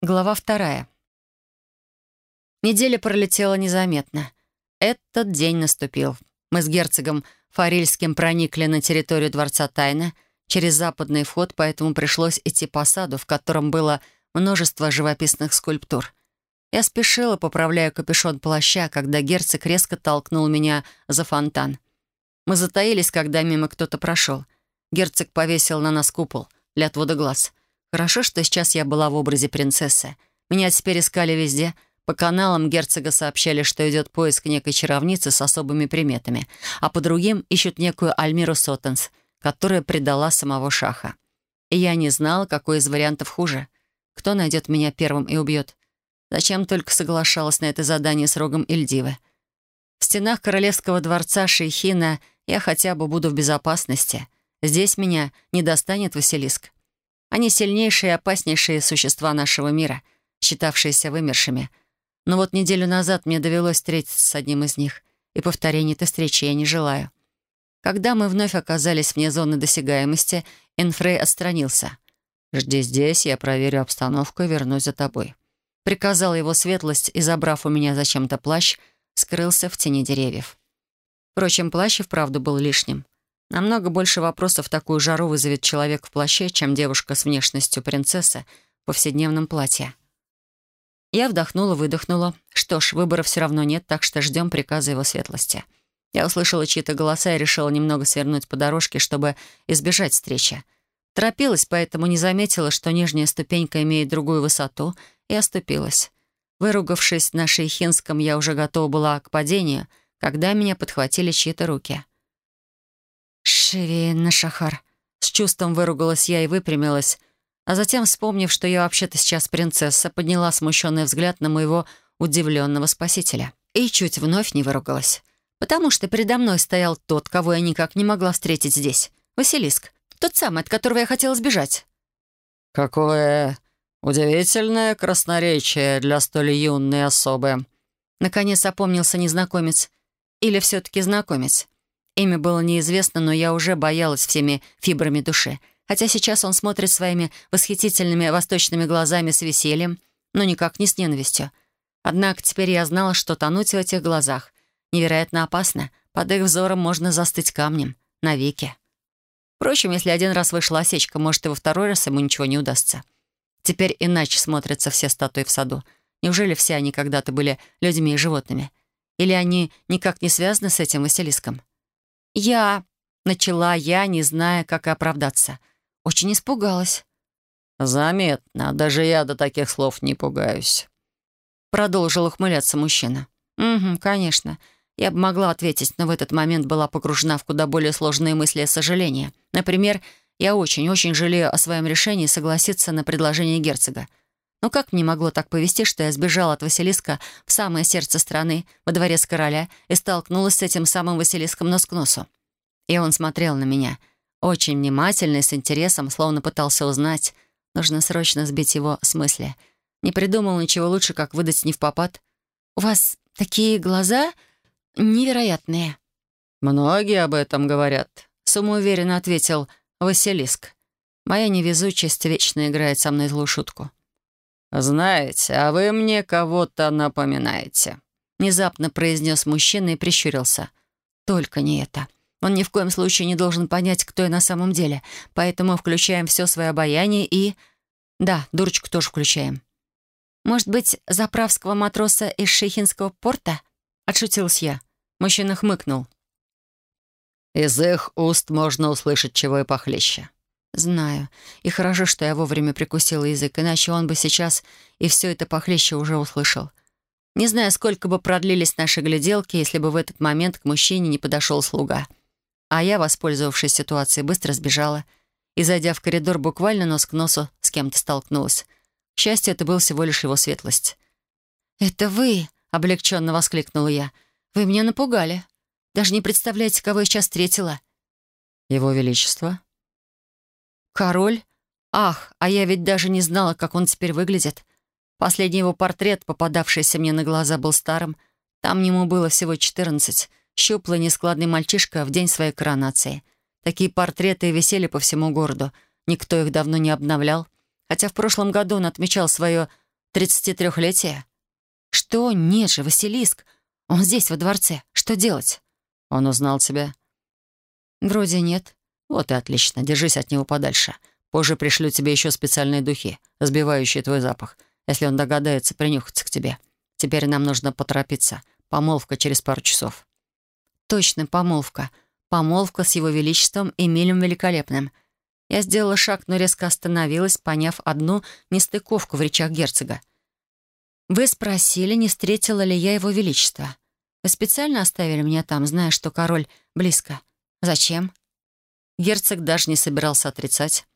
Глава вторая. Неделя пролетела незаметно. Этот день наступил. Мы с герцогом Фарильским проникли на территорию Дворца Тайна через западный вход, поэтому пришлось идти по саду, в котором было множество живописных скульптур. Я спешила, поправляя капюшон плаща, когда герцог резко толкнул меня за фонтан. Мы затаились, когда мимо кто-то прошел. Герцог повесил на нас купол для отвода глаз — Хорошо, что сейчас я была в образе принцессы. Меня теперь искали везде. По каналам герцога сообщали, что идет поиск некой чаровницы с особыми приметами, а по другим ищут некую Альмиру Сотенс, которая предала самого Шаха. И я не знала, какой из вариантов хуже. Кто найдет меня первым и убьет? Зачем только соглашалась на это задание с рогом Ильдивы? В стенах королевского дворца Шейхина я хотя бы буду в безопасности. Здесь меня не достанет Василиск. Они сильнейшие и опаснейшие существа нашего мира, считавшиеся вымершими. Но вот неделю назад мне довелось встретиться с одним из них, и повторения этой встречи я не желаю. Когда мы вновь оказались вне зоны досягаемости, Энфрей отстранился. «Жди здесь, я проверю обстановку и вернусь за тобой». Приказал его светлость и, забрав у меня зачем-то плащ, скрылся в тени деревьев. Впрочем, плащ и вправду был лишним. Намного больше вопросов такую жару вызовет человек в плаще, чем девушка с внешностью принцессы в повседневном платье. Я вдохнула-выдохнула. Что ж, выбора все равно нет, так что ждем приказа его светлости. Я услышала чьи-то голоса и решила немного свернуть по дорожке, чтобы избежать встречи. Торопилась, поэтому не заметила, что нижняя ступенька имеет другую высоту, и оступилась. Выругавшись на шейхинском, я уже готова была к падению, когда меня подхватили чьи-то руки. «Шевин Шахар!» С чувством выругалась я и выпрямилась, а затем, вспомнив, что я вообще-то сейчас принцесса, подняла смущенный взгляд на моего удивленного спасителя. И чуть вновь не выругалась. Потому что передо мной стоял тот, кого я никак не могла встретить здесь. Василиск. Тот самый, от которого я хотела сбежать. «Какое удивительное красноречие для столь юной особы!» Наконец опомнился незнакомец. Или все-таки знакомец. Имя было неизвестно, но я уже боялась всеми фибрами души. Хотя сейчас он смотрит своими восхитительными восточными глазами с весельем, но никак не с ненавистью. Однако теперь я знала, что тонуть в этих глазах невероятно опасно. Под их взором можно застыть камнем. Навеки. Впрочем, если один раз вышла осечка, может, и во второй раз ему ничего не удастся. Теперь иначе смотрятся все статуи в саду. Неужели все они когда-то были людьми и животными? Или они никак не связаны с этим Василиском? «Я...» — начала я, не зная, как и оправдаться. Очень испугалась. «Заметно. Даже я до таких слов не пугаюсь». Продолжил ухмыляться мужчина. «Угу, конечно. Я бы могла ответить, но в этот момент была погружена в куда более сложные мысли и сожаления. Например, я очень-очень жалею о своем решении согласиться на предложение герцога. Но как мне могло так повести, что я сбежала от Василиска в самое сердце страны, во дворец короля, и столкнулась с этим самым Василиском нос к носу? И он смотрел на меня, очень внимательно и с интересом, словно пытался узнать. Нужно срочно сбить его с мысли. Не придумал ничего лучше, как выдать не в попад. «У вас такие глаза невероятные». «Многие об этом говорят», — самоуверенно ответил Василиск. «Моя невезучесть вечно играет со мной злую шутку». «Знаете, а вы мне кого-то напоминаете», — внезапно произнес мужчина и прищурился. «Только не это. Он ни в коем случае не должен понять, кто я на самом деле, поэтому включаем все свое обаяние и... Да, дурочку тоже включаем». «Может быть, заправского матроса из Шейхинского порта?» — отшутилась я. Мужчина хмыкнул. «Из их уст можно услышать чего и похлеще. «Знаю. И хорошо, что я вовремя прикусила язык, иначе он бы сейчас и все это похлеще уже услышал. Не знаю, сколько бы продлились наши гляделки, если бы в этот момент к мужчине не подошел слуга. А я, воспользовавшись ситуацией, быстро сбежала и, зайдя в коридор, буквально нос к носу с кем-то столкнулась. К счастью, это был всего лишь его светлость. «Это вы!» — облегченно воскликнула я. «Вы меня напугали. Даже не представляете, кого я сейчас встретила». «Его Величество?» Король? Ах, а я ведь даже не знала, как он теперь выглядит. Последний его портрет, попадавшийся мне на глаза, был старым. Там ему было всего четырнадцать. Щуплый, нескладный мальчишка в день своей коронации. Такие портреты висели по всему городу. Никто их давно не обновлял. Хотя в прошлом году он отмечал свое 33-летие. Что? Нет же, Василиск. Он здесь, во дворце. Что делать? Он узнал тебя? Вроде нет. Вот и отлично. Держись от него подальше. Позже пришлю тебе еще специальные духи, сбивающие твой запах, если он догадается принюхаться к тебе. Теперь нам нужно поторопиться. Помолвка через пару часов». «Точно, помолвка. Помолвка с его величеством Эмилем Великолепным». Я сделала шаг, но резко остановилась, поняв одну нестыковку в речах герцога. «Вы спросили, не встретила ли я его величество. Вы специально оставили меня там, зная, что король близко. Зачем?» Герцог даже не собирался отрицать.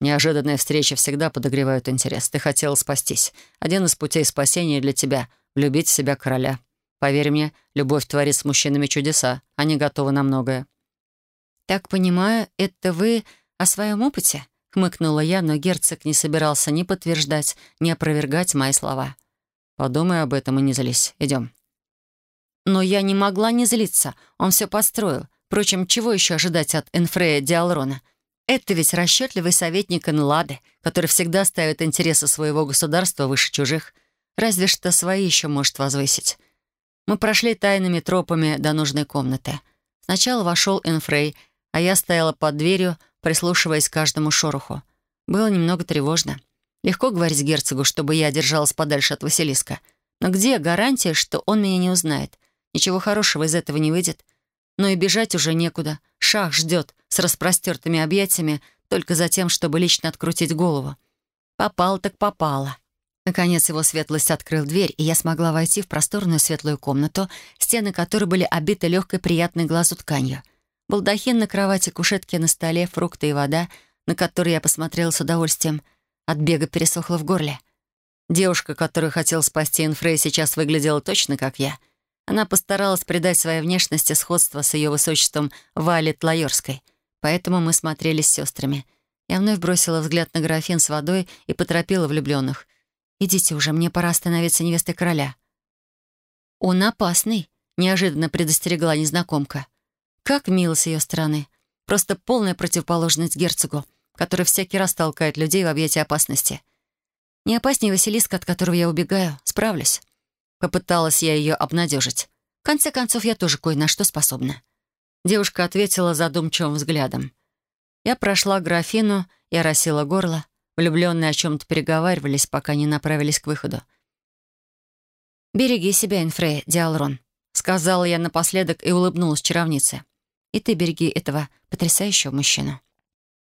Неожиданные встречи всегда подогревают интерес. Ты хотела спастись. Один из путей спасения для тебя — влюбить в себя короля. Поверь мне, любовь творит с мужчинами чудеса. Они готовы на многое». «Так понимаю, это вы о своем опыте?» — хмыкнула я, но герцог не собирался ни подтверждать, ни опровергать мои слова. «Подумай об этом и не злись. Идем». Но я не могла не злиться. Он все построил. Впрочем, чего еще ожидать от Энфрея Диалрона? Это ведь расчетливый советник Энлады, который всегда ставит интересы своего государства выше чужих. Разве что свои еще может возвысить. Мы прошли тайными тропами до нужной комнаты. Сначала вошел Энфрей, а я стояла под дверью, прислушиваясь к каждому шороху. Было немного тревожно. Легко говорить герцогу, чтобы я держалась подальше от Василиска. Но где гарантия, что он меня не узнает? Ничего хорошего из этого не выйдет. Но и бежать уже некуда. Шах ждет с распростертыми объятиями только за тем, чтобы лично открутить голову. Попал так попало. Наконец его светлость открыл дверь, и я смогла войти в просторную светлую комнату, стены которой были обиты легкой приятной глазу тканью. Балдахин на кровати, кушетки на столе, фрукты и вода, на которые я посмотрела с удовольствием. От бега пересохло в горле. Девушка, которую хотел спасти Инфрей, сейчас выглядела точно как я. Она постаралась придать своей внешности сходство с ее высочеством Вали Тлайорской. Поэтому мы смотрелись с сестрами. Я вновь бросила взгляд на графин с водой и поторопила влюбленных. «Идите уже, мне пора становиться невестой короля». «Он опасный», — неожиданно предостерегла незнакомка. Как мило с ее стороны. Просто полная противоположность герцогу, который всякий раз толкает людей в объятия опасности. Не опаснее Василиска, от которого я убегаю. Справлюсь. Попыталась я ее обнадежить. В конце концов, я тоже кое на что способна. Девушка ответила задумчивым взглядом. Я прошла графину и оросила горло. Влюбленные о чем-то переговаривались, пока не направились к выходу. «Береги себя, Инфрей, Диалрон», — сказала я напоследок и улыбнулась чаровнице. «И ты береги этого потрясающего мужчину».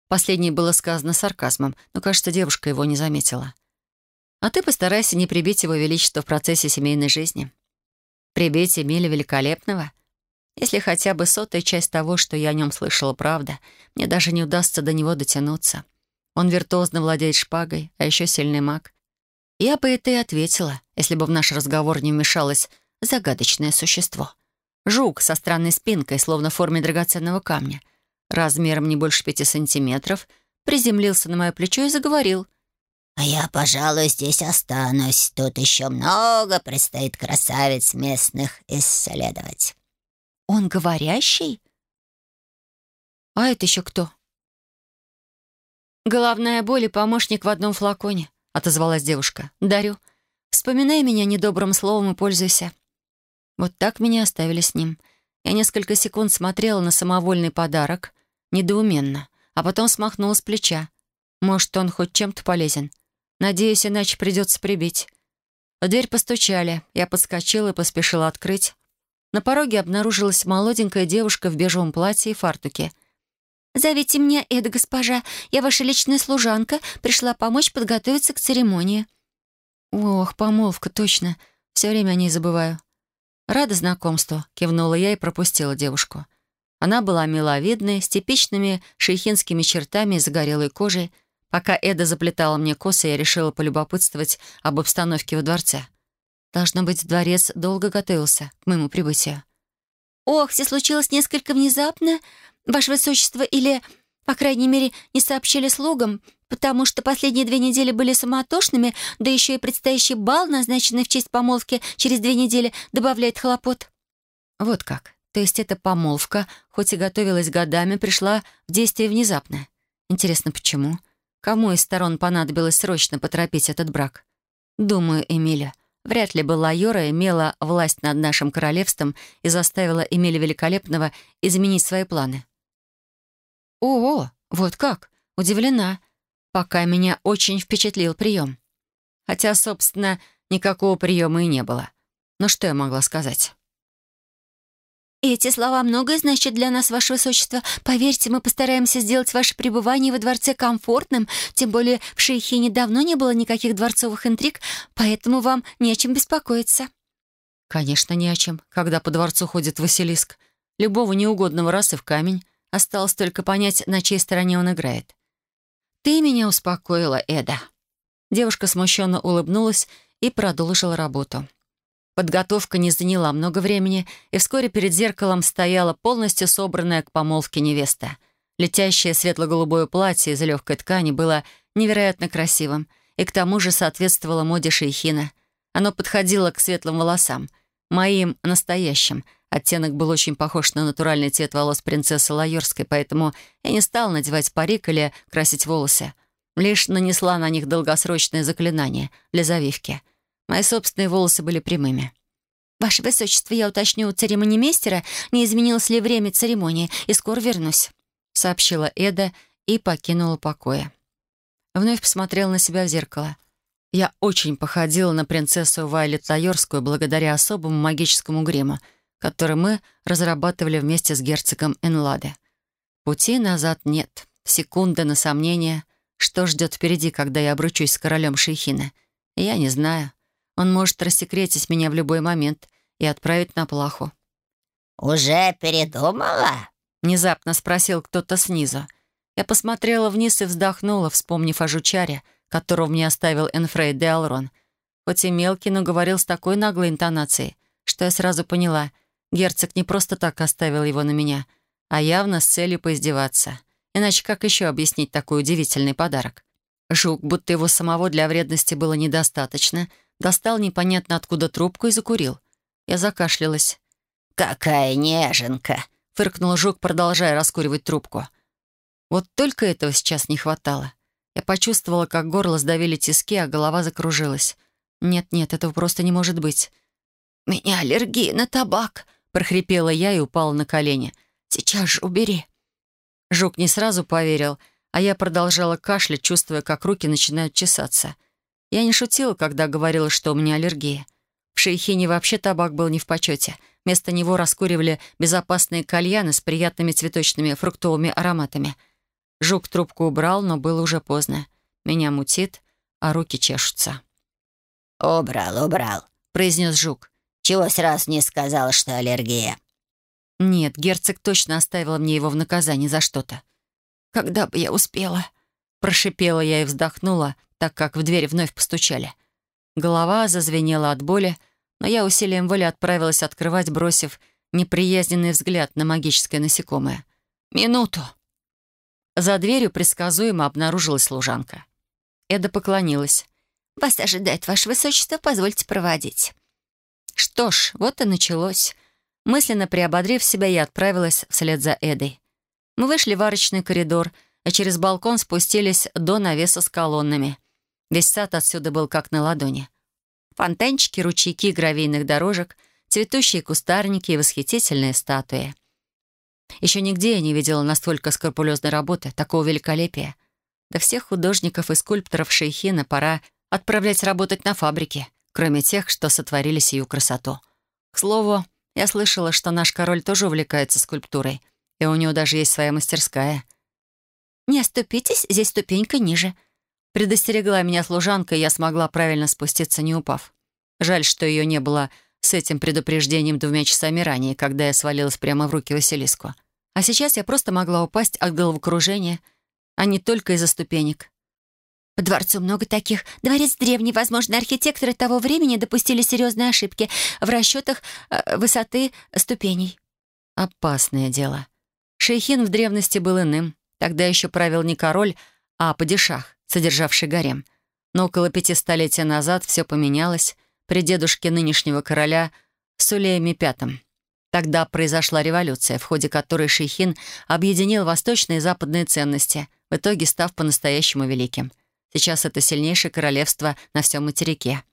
Последнее было сказано сарказмом, но, кажется, девушка его не заметила. А ты постарайся не прибить его величество в процессе семейной жизни. Прибить Эмиля Великолепного? Если хотя бы сотая часть того, что я о нем слышала, правда, мне даже не удастся до него дотянуться. Он виртуозно владеет шпагой, а еще сильный маг. Я бы это и ответила, если бы в наш разговор не вмешалось загадочное существо. Жук со странной спинкой, словно в форме драгоценного камня, размером не больше пяти сантиметров, приземлился на мое плечо и заговорил — а я, пожалуй, здесь останусь. Тут еще много предстоит красавиц местных исследовать. Он говорящий? А это еще кто? Головная боль и помощник в одном флаконе, отозвалась девушка. Дарю. Вспоминай меня недобрым словом и пользуйся. Вот так меня оставили с ним. Я несколько секунд смотрела на самовольный подарок, недоуменно, а потом смахнула с плеча. Может, он хоть чем-то полезен. Надеюсь, иначе придется прибить. В дверь постучали. Я подскочила и поспешила открыть. На пороге обнаружилась молоденькая девушка в бежевом платье и фартуке. «Зовите меня Эда, госпожа. Я ваша личная служанка. Пришла помочь подготовиться к церемонии». «Ох, помолвка, точно. Все время о ней забываю». «Рада знакомству», — кивнула я и пропустила девушку. Она была миловидной, с типичными шейхинскими чертами и загорелой кожей, Пока Эда заплетала мне косы, я решила полюбопытствовать об обстановке во дворце. Должно быть, дворец долго готовился к моему прибытию. «Ох, все случилось несколько внезапно, Ваше Высочество, или, по крайней мере, не сообщили слугам, потому что последние две недели были самотошными, да еще и предстоящий бал, назначенный в честь помолвки через две недели, добавляет хлопот». Вот как. То есть эта помолвка, хоть и готовилась годами, пришла в действие внезапно. Интересно, почему? Кому из сторон понадобилось срочно поторопить этот брак? Думаю, Эмиля. Вряд ли бы Лайора имела власть над нашим королевством и заставила Эмиля Великолепного изменить свои планы. «О, вот как! Удивлена. Пока меня очень впечатлил прием. Хотя, собственно, никакого приема и не было. Но что я могла сказать?» «Эти слова многое значат для нас, Ваше Высочество. Поверьте, мы постараемся сделать ваше пребывание во дворце комфортным, тем более в Шейхине давно не было никаких дворцовых интриг, поэтому вам не о чем беспокоиться». «Конечно, не о чем, когда по дворцу ходит Василиск. Любого неугодного расы в камень. Осталось только понять, на чьей стороне он играет». «Ты меня успокоила, Эда». Девушка смущенно улыбнулась и продолжила работу. Подготовка не заняла много времени, и вскоре перед зеркалом стояла полностью собранная к помолвке невеста. Летящее светло-голубое платье из легкой ткани было невероятно красивым и к тому же соответствовало моде шейхина. Оно подходило к светлым волосам, моим настоящим. Оттенок был очень похож на натуральный цвет волос принцессы Лайорской, поэтому я не стала надевать парик или красить волосы. Лишь нанесла на них долгосрочное заклинание для завивки — Мои собственные волосы были прямыми. «Ваше Высочество, я уточню у церемонимейстера, не изменилось ли время церемонии, и скоро вернусь», — сообщила Эда и покинула покоя. Вновь посмотрела на себя в зеркало. Я очень походила на принцессу Вайлет Тайорскую благодаря особому магическому гриму, который мы разрабатывали вместе с герцогом Энладе. Пути назад нет. Секунда на сомнение. Что ждет впереди, когда я обручусь с королем Шейхина? Я не знаю. Он может рассекретить меня в любой момент и отправить на плаху. «Уже передумала?» — внезапно спросил кто-то снизу. Я посмотрела вниз и вздохнула, вспомнив о жучаре, которого мне оставил Энфрей де Алрон. Хоть и мелкий, но говорил с такой наглой интонацией, что я сразу поняла, герцог не просто так оставил его на меня, а явно с целью поиздеваться. Иначе как еще объяснить такой удивительный подарок? Жук, будто его самого для вредности было недостаточно — достал непонятно откуда трубку и закурил. Я закашлялась. «Какая неженка!» — фыркнул жук, продолжая раскуривать трубку. Вот только этого сейчас не хватало. Я почувствовала, как горло сдавили тиски, а голова закружилась. Нет-нет, этого просто не может быть. «У меня аллергия на табак», — прохрипела я и упала на колени. «Сейчас же убери». Жук не сразу поверил, а я продолжала кашлять, чувствуя, как руки начинают чесаться. Я не шутила, когда говорила, что у меня аллергия. В Шейхине вообще табак был не в почете. Вместо него раскуривали безопасные кальяны с приятными цветочными фруктовыми ароматами. Жук трубку убрал, но было уже поздно. Меня мутит, а руки чешутся. «Убрал, убрал», — произнес Жук. «Чего сразу не сказал, что аллергия?» «Нет, герцог точно оставил мне его в наказании за что-то». «Когда бы я успела?» Прошипела я и вздохнула, так как в дверь вновь постучали. Голова зазвенела от боли, но я усилием воли отправилась открывать, бросив неприязненный взгляд на магическое насекомое. «Минуту!» За дверью предсказуемо обнаружилась служанка. Эда поклонилась. «Вас ожидает Ваше Высочество, позвольте проводить». Что ж, вот и началось. Мысленно приободрив себя, я отправилась вслед за Эдой. Мы вышли в арочный коридор, а через балкон спустились до навеса с колоннами. Весь сад отсюда был как на ладони. Фонтанчики, ручейки гравийных дорожек, цветущие кустарники и восхитительные статуи. Еще нигде я не видела настолько скрупулезной работы, такого великолепия. Да всех художников и скульпторов Шейхина пора отправлять работать на фабрике, кроме тех, что сотворили сию красоту. К слову, я слышала, что наш король тоже увлекается скульптурой, и у него даже есть своя мастерская. «Не оступитесь, здесь ступенька ниже», Предостерегла меня служанка, и я смогла правильно спуститься, не упав. Жаль, что ее не было с этим предупреждением двумя часами ранее, когда я свалилась прямо в руки Василиску. А сейчас я просто могла упасть от головокружения, а не только из-за ступенек. По дворцу много таких. Дворец древний. Возможно, архитекторы того времени допустили серьезные ошибки в расчетах э, высоты ступеней. Опасное дело. Шейхин в древности был иным. Тогда еще правил не король, а падишах содержавший гарем. Но около пяти столетий назад все поменялось при дедушке нынешнего короля Сулейме Пятом. Тогда произошла революция, в ходе которой Шейхин объединил восточные и западные ценности, в итоге став по-настоящему великим. Сейчас это сильнейшее королевство на всем материке.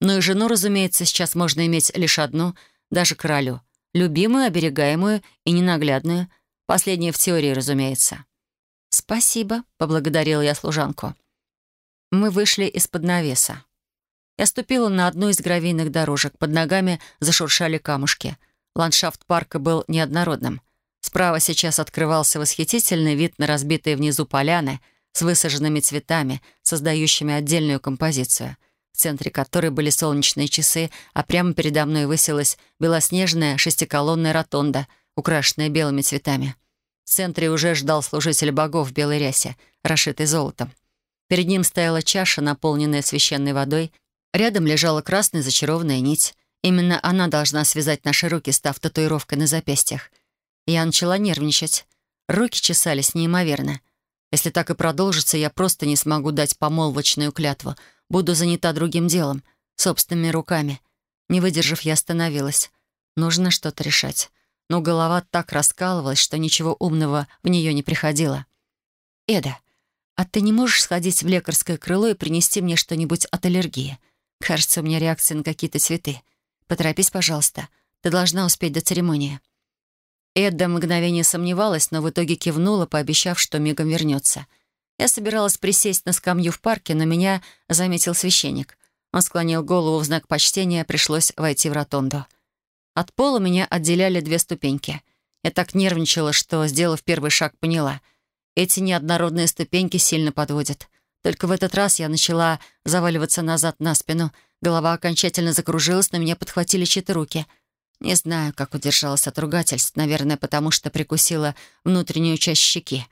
Ну и жену, разумеется, сейчас можно иметь лишь одну, даже королю. Любимую, оберегаемую и ненаглядную. Последняя в теории, разумеется. «Спасибо», — поблагодарила я служанку. Мы вышли из-под навеса. Я ступила на одну из гравийных дорожек. Под ногами зашуршали камушки. Ландшафт парка был неоднородным. Справа сейчас открывался восхитительный вид на разбитые внизу поляны с высаженными цветами, создающими отдельную композицию, в центре которой были солнечные часы, а прямо передо мной высилась белоснежная шестиколонная ротонда, украшенная белыми цветами. В центре уже ждал служитель богов в белой рясе, расшитый золотом. Перед ним стояла чаша, наполненная священной водой. Рядом лежала красная зачарованная нить. Именно она должна связать наши руки, став татуировкой на запястьях. Я начала нервничать. Руки чесались неимоверно. Если так и продолжится, я просто не смогу дать помолвочную клятву. Буду занята другим делом, собственными руками. Не выдержав, я остановилась. Нужно что-то решать. Но голова так раскалывалась, что ничего умного в нее не приходило. «Эда, а ты не можешь сходить в лекарское крыло и принести мне что-нибудь от аллергии? Кажется, у меня реакция на какие-то цветы. Поторопись, пожалуйста. Ты должна успеть до церемонии». Эдда мгновение сомневалась, но в итоге кивнула, пообещав, что мигом вернется. Я собиралась присесть на скамью в парке, но меня заметил священник. Он склонил голову в знак почтения, пришлось войти в ротонду. От пола меня отделяли две ступеньки. Я так нервничала, что, сделав первый шаг, поняла. Эти неоднородные ступеньки сильно подводят. Только в этот раз я начала заваливаться назад на спину. Голова окончательно закружилась, но меня подхватили чьи-то руки — не знаю, как удержалась от ругательств, наверное, потому что прикусила внутреннюю часть щеки.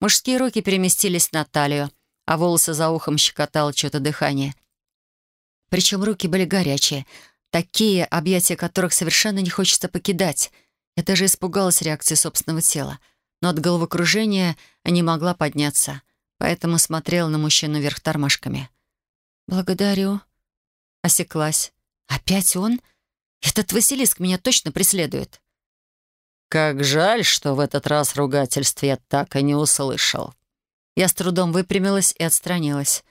Мужские руки переместились на талию, а волосы за ухом щекотало что-то дыхание. Причем руки были горячие, такие, объятия которых совершенно не хочется покидать. Я даже испугалась реакции собственного тела, но от головокружения не могла подняться, поэтому смотрела на мужчину вверх тормашками. «Благодарю». Осеклась. «Опять он?» Этот Василиск меня точно преследует. Как жаль, что в этот раз ругательств я так и не услышал. Я с трудом выпрямилась и отстранилась.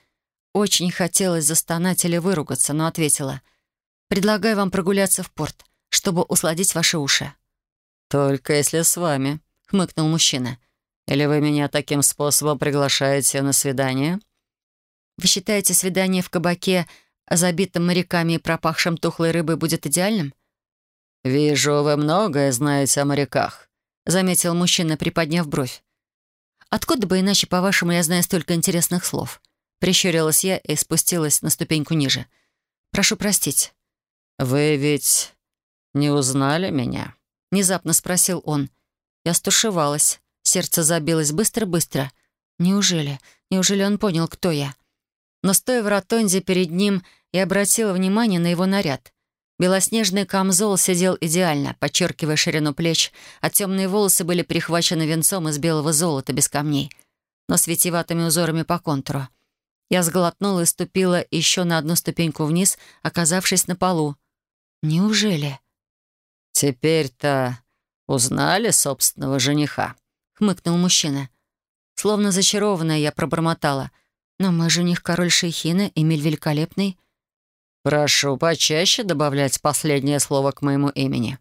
Очень хотелось застонать или выругаться, но ответила. «Предлагаю вам прогуляться в порт, чтобы усладить ваши уши». «Только если с вами», — хмыкнул мужчина. «Или вы меня таким способом приглашаете на свидание?» «Вы считаете свидание в кабаке забитым моряками и пропахшим тухлой рыбой будет идеальным?» «Вижу, вы многое знаете о моряках», — заметил мужчина, приподняв бровь. «Откуда бы иначе, по-вашему, я знаю столько интересных слов?» Прищурилась я и спустилась на ступеньку ниже. «Прошу простить». «Вы ведь не узнали меня?» — внезапно спросил он. Я стушевалась. Сердце забилось быстро-быстро. Неужели? Неужели он понял, кто я? Но стоя в ротонде перед ним, я обратила внимание на его наряд. Белоснежный камзол сидел идеально, подчеркивая ширину плеч, а темные волосы были прихвачены венцом из белого золота без камней, но с витиеватыми узорами по контуру. Я сглотнула и ступила еще на одну ступеньку вниз, оказавшись на полу. «Неужели?» «Теперь-то узнали собственного жениха», — хмыкнул мужчина. Словно зачарованная, я пробормотала — но мой жених король Шейхина, Эмиль Великолепный. Прошу почаще добавлять последнее слово к моему имени.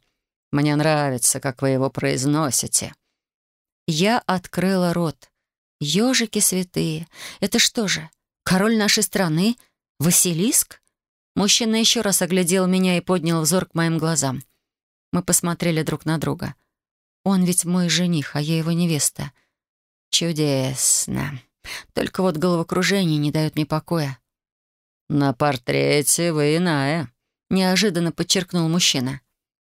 Мне нравится, как вы его произносите. Я открыла рот. Ёжики святые. Это что же, король нашей страны? Василиск? Мужчина еще раз оглядел меня и поднял взор к моим глазам. Мы посмотрели друг на друга. Он ведь мой жених, а я его невеста. Чудесно. Только вот головокружение не дает мне покоя. «На портрете вы иная», — неожиданно подчеркнул мужчина.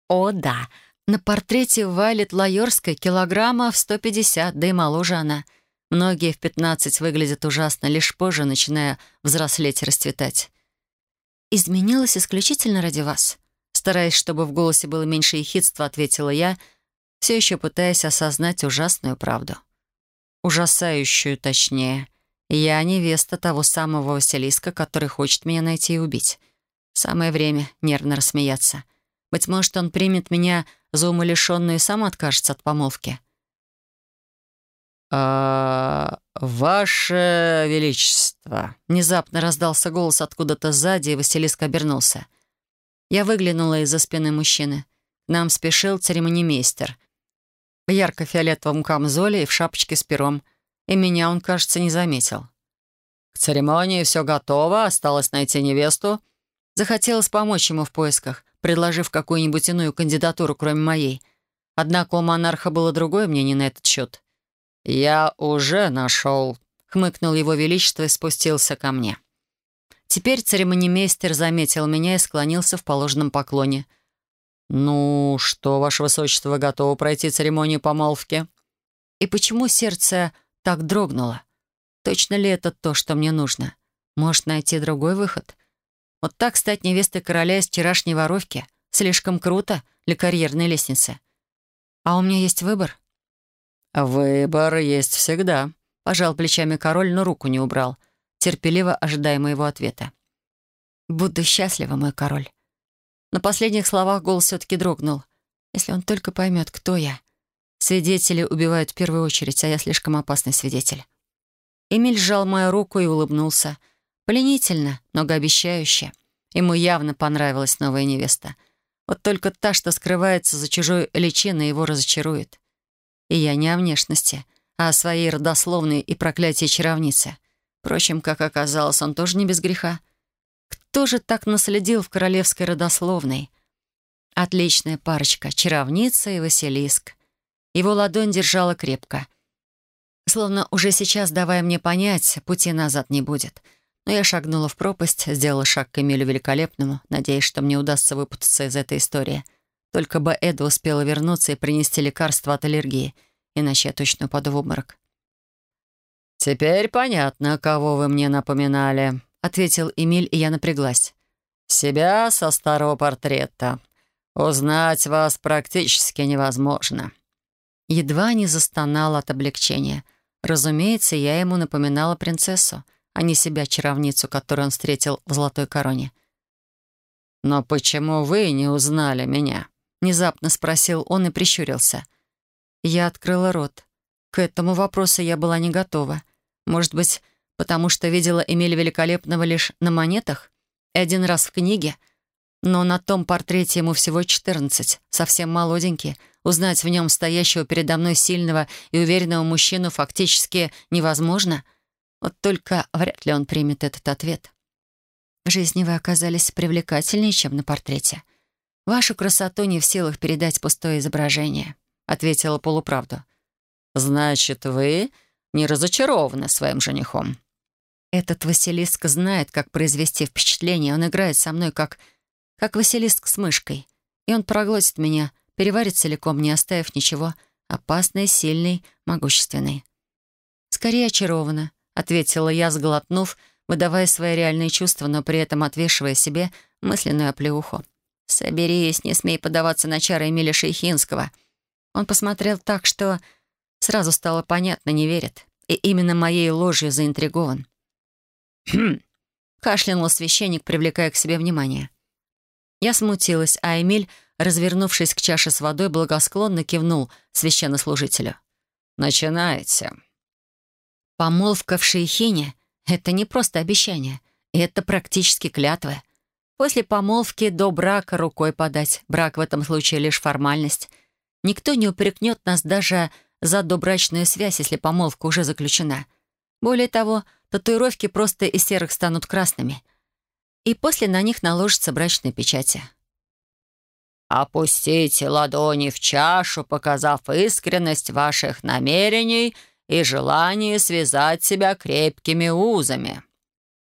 «О, да. На портрете валит Лайорская килограмма в 150, да и моложе она. Многие в 15 выглядят ужасно, лишь позже начиная взрослеть и расцветать. «Изменилась исключительно ради вас». Стараясь, чтобы в голосе было меньше ехидства, ответила я, все еще пытаясь осознать ужасную правду ужасающую точнее. Я невеста того самого Василиска, который хочет меня найти и убить. Самое время нервно рассмеяться. Быть может, он примет меня за умалишенную и сам откажется от помолвки. «А... «Ваше Величество!» Внезапно раздался голос откуда-то сзади, и Василиск обернулся. Я выглянула из-за спины мужчины. Нам спешил церемонимейстер. В ярко-фиолетовом камзоле и в шапочке с пером. И меня он, кажется, не заметил. «К церемонии все готово, осталось найти невесту». Захотелось помочь ему в поисках, предложив какую-нибудь иную кандидатуру, кроме моей. Однако у монарха было другое мнение на этот счет. «Я уже нашел», — хмыкнул его величество и спустился ко мне. Теперь церемонимейстер заметил меня и склонился в положенном поклоне. «Ну что, ваше высочество, готово пройти церемонию помолвки?» И почему сердце так дрогнуло? Точно ли это то, что мне нужно? Может, найти другой выход? Вот так стать невестой короля из вчерашней воровки? Слишком круто для карьерной лестницы. А у меня есть выбор? «Выбор есть всегда», — пожал плечами король, но руку не убрал, терпеливо ожидая моего ответа. «Буду счастлива, мой король». На последних словах голос все-таки дрогнул. «Если он только поймет, кто я». Свидетели убивают в первую очередь, а я слишком опасный свидетель. Эмиль сжал мою руку и улыбнулся. Пленительно, многообещающе. Ему явно понравилась новая невеста. Вот только та, что скрывается за чужой личиной, его разочарует. И я не о внешности, а о своей родословной и проклятии чаровницы. Впрочем, как оказалось, он тоже не без греха. Кто же так наследил в королевской родословной? Отличная парочка — чаровница и Василиск. Его ладонь держала крепко. Словно уже сейчас давая мне понять, пути назад не будет. Но я шагнула в пропасть, сделала шаг к Эмилю Великолепному, надеясь, что мне удастся выпутаться из этой истории — только бы Эда успела вернуться и принести лекарство от аллергии, иначе я точно упаду в обморок. «Теперь понятно, кого вы мне напоминали», — ответил Эмиль, и я напряглась. «Себя со старого портрета. Узнать вас практически невозможно». Едва не застонал от облегчения. Разумеется, я ему напоминала принцессу, а не себя, чаровницу, которую он встретил в золотой короне. «Но почему вы не узнали меня?» Внезапно спросил он и прищурился. Я открыла рот. К этому вопросу я была не готова. Может быть, потому что видела Эмиля Великолепного лишь на монетах и один раз в книге. Но на том портрете ему всего 14, совсем молоденький. Узнать в нем стоящего передо мной сильного и уверенного мужчину фактически невозможно. Вот только вряд ли он примет этот ответ. В жизни вы оказались привлекательнее, чем на портрете. «Вашу красоту не в силах передать пустое изображение», — ответила полуправду. «Значит, вы не разочарованы своим женихом?» «Этот Василиск знает, как произвести впечатление. Он играет со мной, как... как Василиск с мышкой. И он проглотит меня, переварит целиком, не оставив ничего. Опасный, сильный, могущественный». «Скорее очарована», — ответила я, сглотнув, выдавая свои реальные чувства, но при этом отвешивая себе мысленную оплеуху. «Соберись, не смей поддаваться на чары Эмиля Шейхинского». Он посмотрел так, что сразу стало понятно, не верит. И именно моей ложью заинтригован. «Хм!» — кашлянул священник, привлекая к себе внимание. Я смутилась, а Эмиль, развернувшись к чаше с водой, благосклонно кивнул священнослужителю. «Начинайте». Помолвка в Шейхине — это не просто обещание, это практически клятва. После помолвки до брака рукой подать. Брак в этом случае лишь формальность. Никто не упрекнет нас даже за добрачную связь, если помолвка уже заключена. Более того, татуировки просто из серых станут красными. И после на них наложатся брачные печати. «Опустите ладони в чашу, показав искренность ваших намерений и желание связать себя крепкими узами».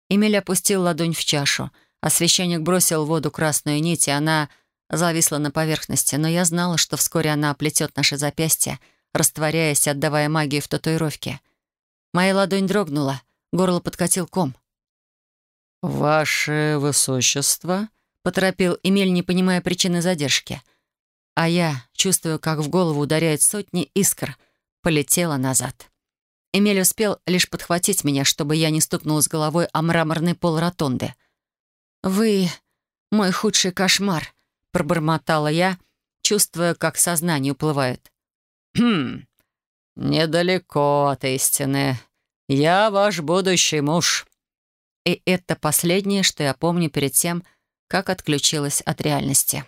Эмиль опустил ладонь в чашу — а священник бросил в воду красную нить, и она зависла на поверхности, но я знала, что вскоре она оплетет наши запястья, растворяясь, отдавая магию в татуировке. Моя ладонь дрогнула, горло подкатил ком. «Ваше высочество», — поторопил Эмиль, не понимая причины задержки. А я, чувствую, как в голову ударяют сотни искр, полетела назад. Эмиль успел лишь подхватить меня, чтобы я не стукнула с головой о мраморный пол ротонды — «Вы — мой худший кошмар», — пробормотала я, чувствуя, как сознание уплывает. «Хм, «Недалеко от истины. Я ваш будущий муж». И это последнее, что я помню перед тем, как отключилась от реальности.